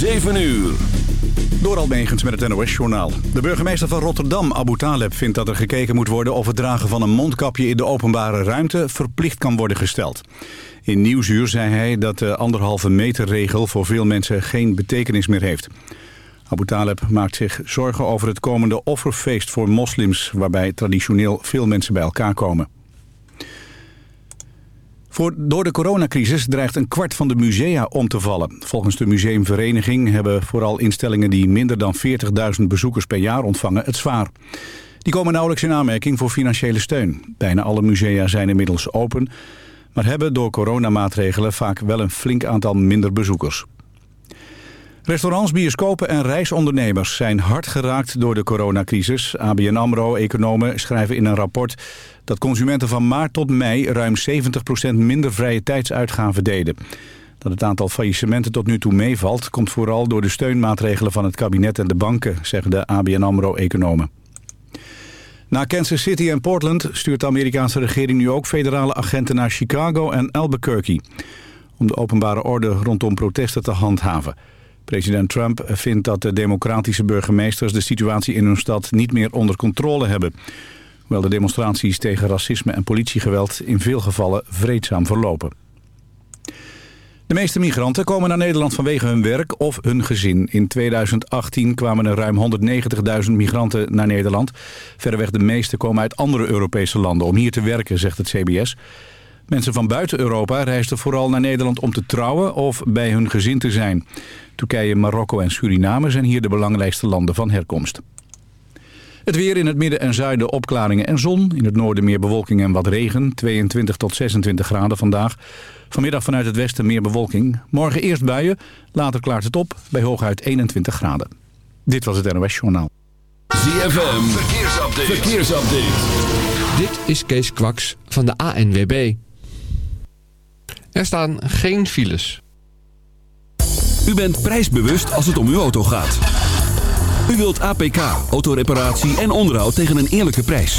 7 uur. Door Almegens met het NOS-journaal. De burgemeester van Rotterdam, Abu Taleb, vindt dat er gekeken moet worden... of het dragen van een mondkapje in de openbare ruimte verplicht kan worden gesteld. In Nieuwsuur zei hij dat de anderhalve meter regel voor veel mensen geen betekenis meer heeft. Abu Taleb maakt zich zorgen over het komende offerfeest voor moslims... waarbij traditioneel veel mensen bij elkaar komen. Voor, door de coronacrisis dreigt een kwart van de musea om te vallen. Volgens de museumvereniging hebben vooral instellingen die minder dan 40.000 bezoekers per jaar ontvangen het zwaar. Die komen nauwelijks in aanmerking voor financiële steun. Bijna alle musea zijn inmiddels open, maar hebben door coronamaatregelen vaak wel een flink aantal minder bezoekers. Restaurants, bioscopen en reisondernemers zijn hard geraakt door de coronacrisis. ABN AMRO-economen schrijven in een rapport dat consumenten van maart tot mei ruim 70% minder vrije tijdsuitgaven deden. Dat het aantal faillissementen tot nu toe meevalt... komt vooral door de steunmaatregelen van het kabinet en de banken, zeggen de ABN AMRO-economen. Na Kansas City en Portland stuurt de Amerikaanse regering nu ook federale agenten naar Chicago en Albuquerque... om de openbare orde rondom protesten te handhaven. President Trump vindt dat de democratische burgemeesters de situatie in hun stad niet meer onder controle hebben. Hoewel de demonstraties tegen racisme en politiegeweld in veel gevallen vreedzaam verlopen. De meeste migranten komen naar Nederland vanwege hun werk of hun gezin. In 2018 kwamen er ruim 190.000 migranten naar Nederland. Verreweg de meeste komen uit andere Europese landen om hier te werken, zegt het CBS. Mensen van buiten Europa reisden vooral naar Nederland om te trouwen of bij hun gezin te zijn. Turkije, Marokko en Suriname zijn hier de belangrijkste landen van herkomst. Het weer in het midden en zuiden opklaringen en zon. In het noorden meer bewolking en wat regen. 22 tot 26 graden vandaag. Vanmiddag vanuit het westen meer bewolking. Morgen eerst buien, later klaart het op bij hooguit 21 graden. Dit was het NOS Journaal. ZFM, verkeersupdate. verkeersupdate. Dit is Kees Kwaks van de ANWB. Er staan geen files. U bent prijsbewust als het om uw auto gaat. U wilt APK, autoreparatie en onderhoud tegen een eerlijke prijs.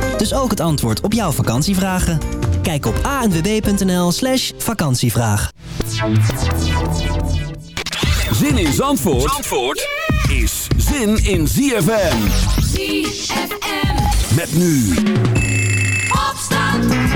Dus ook het antwoord op jouw vakantievragen. Kijk op anwb.nl slash vakantievraag. Zin in Zandvoort, Zandvoort is zin in ZFM. ZFM. Met nu Opstand.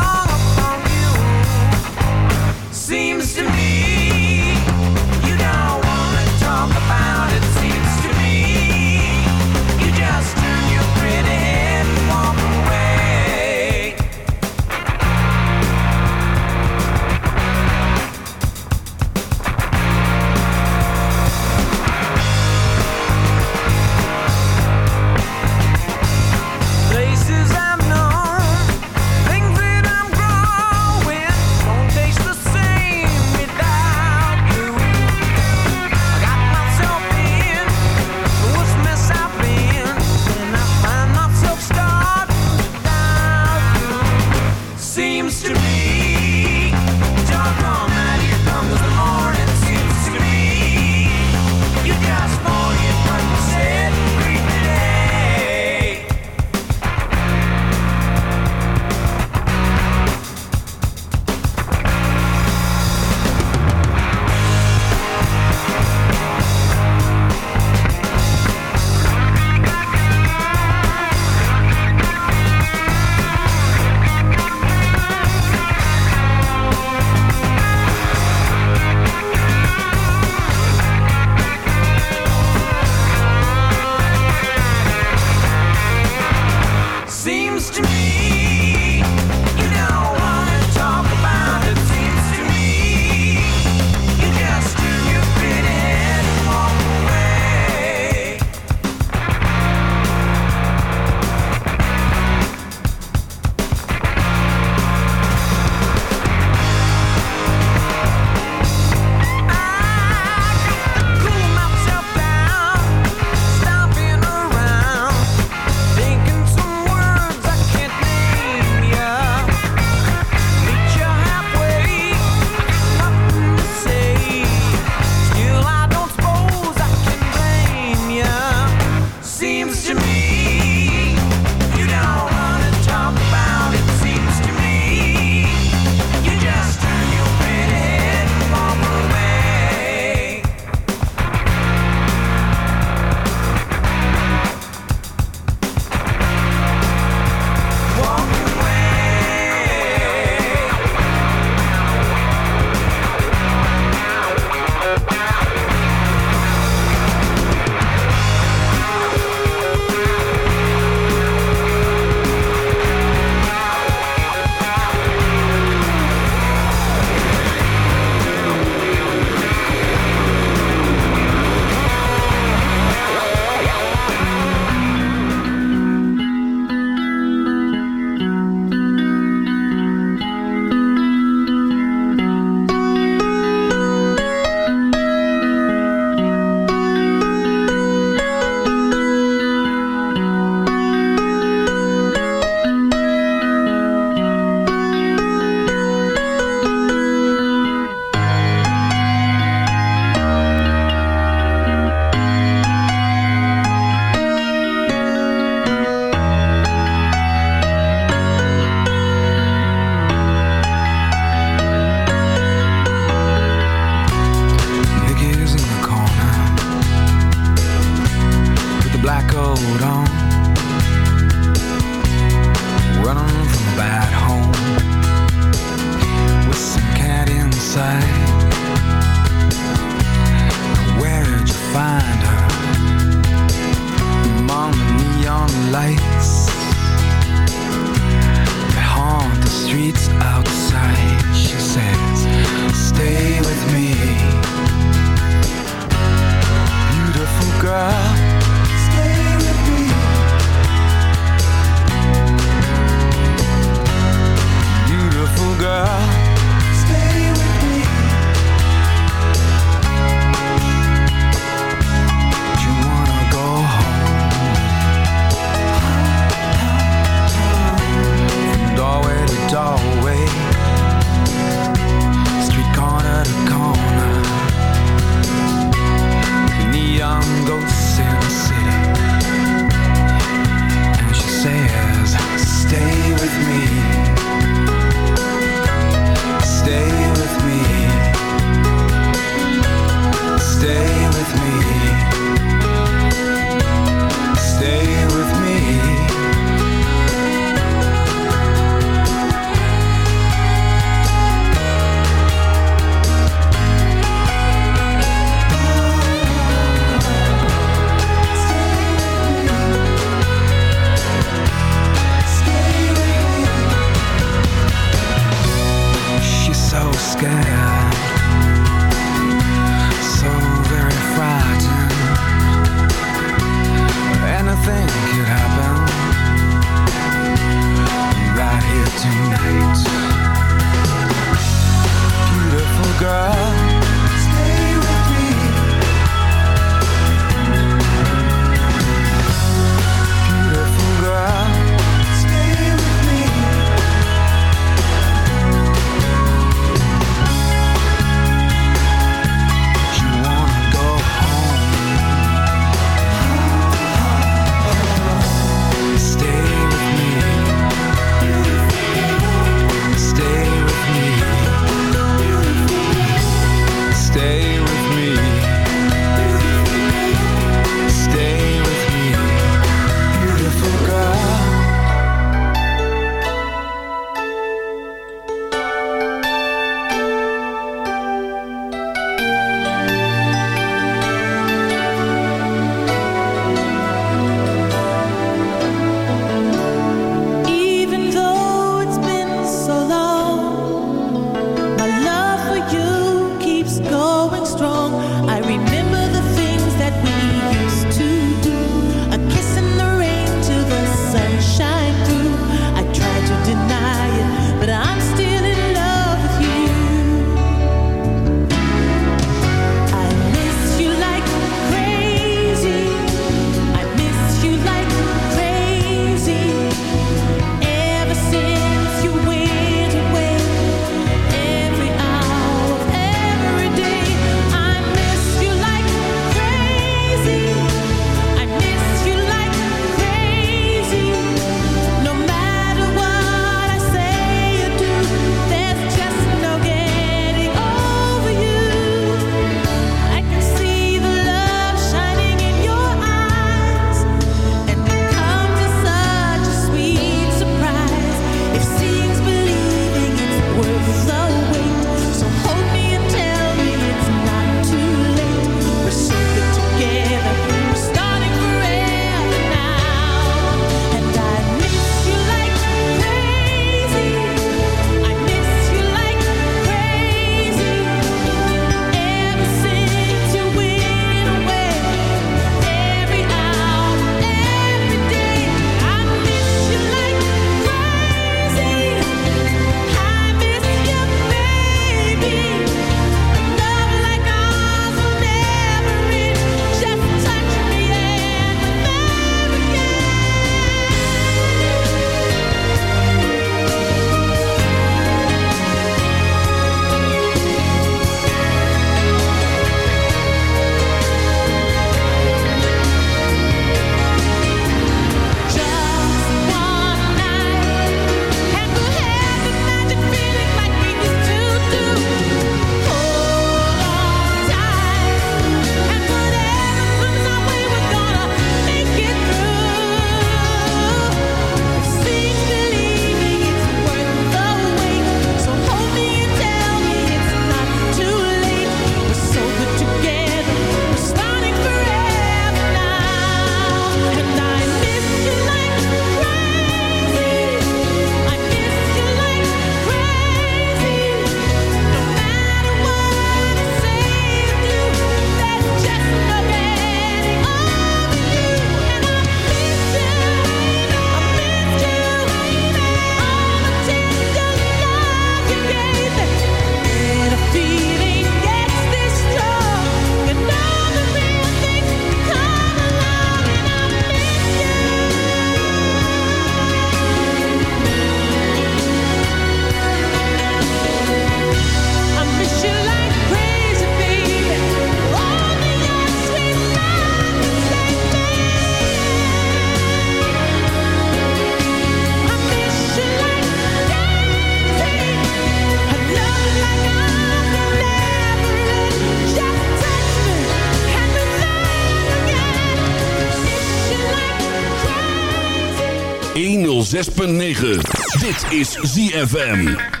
106.9. Dit is ZFM.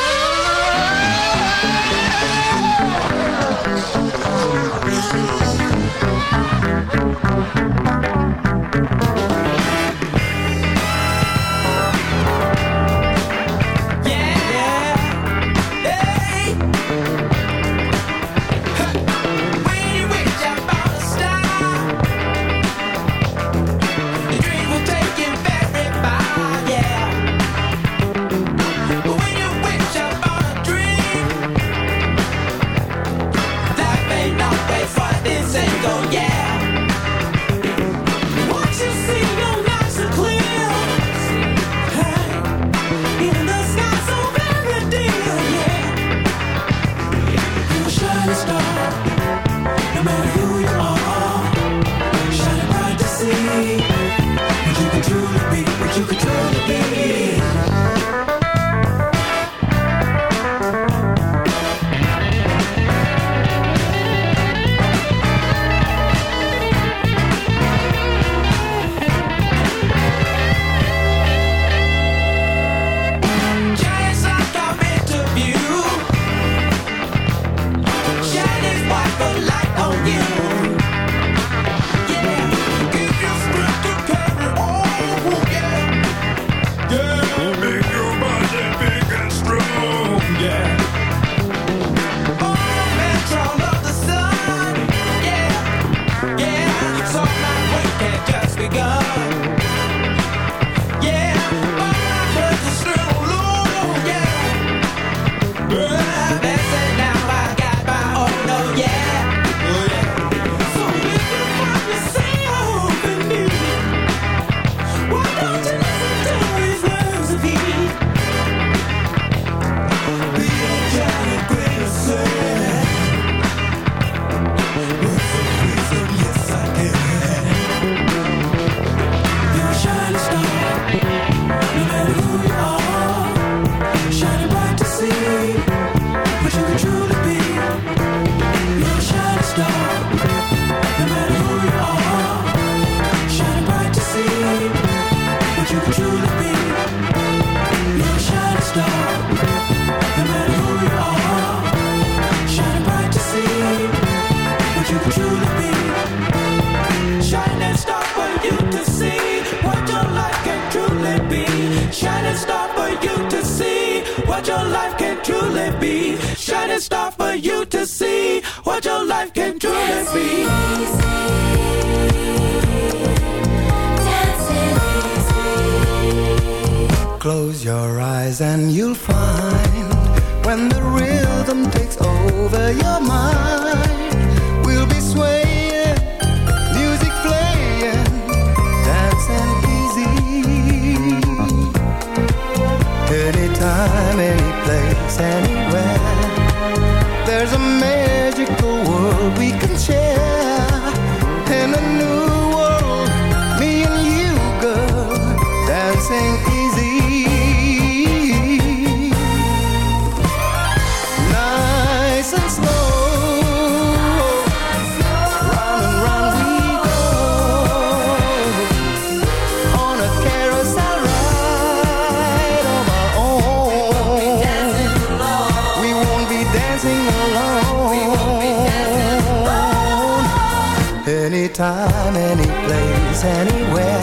Anytime, any place, anywhere.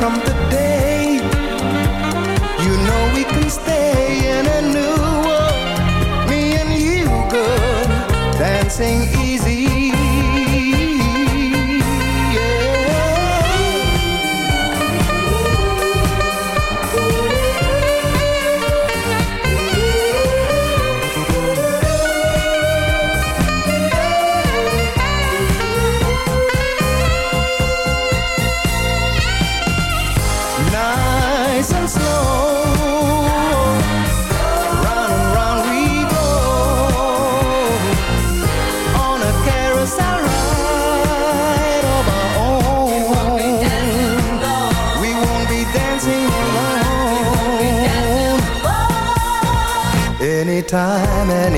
From today, you time and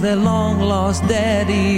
their long lost daddy?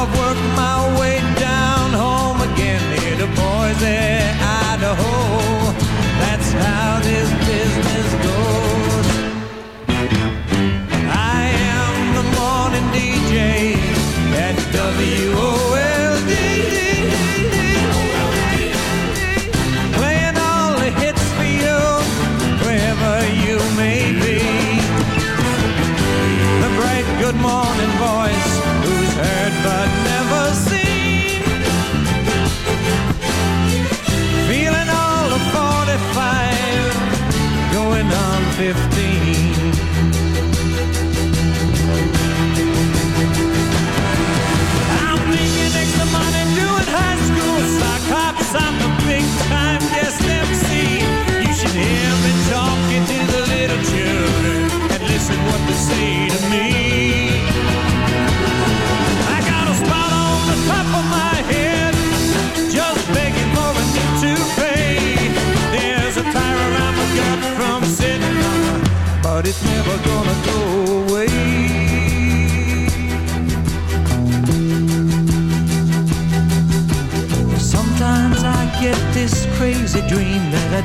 I've worked my way down home again near to Boise, Idaho. That's how this business goes. I am the morning DJ at WOLD. Playing all the hits for you, wherever you may be. The good morning voice, 15.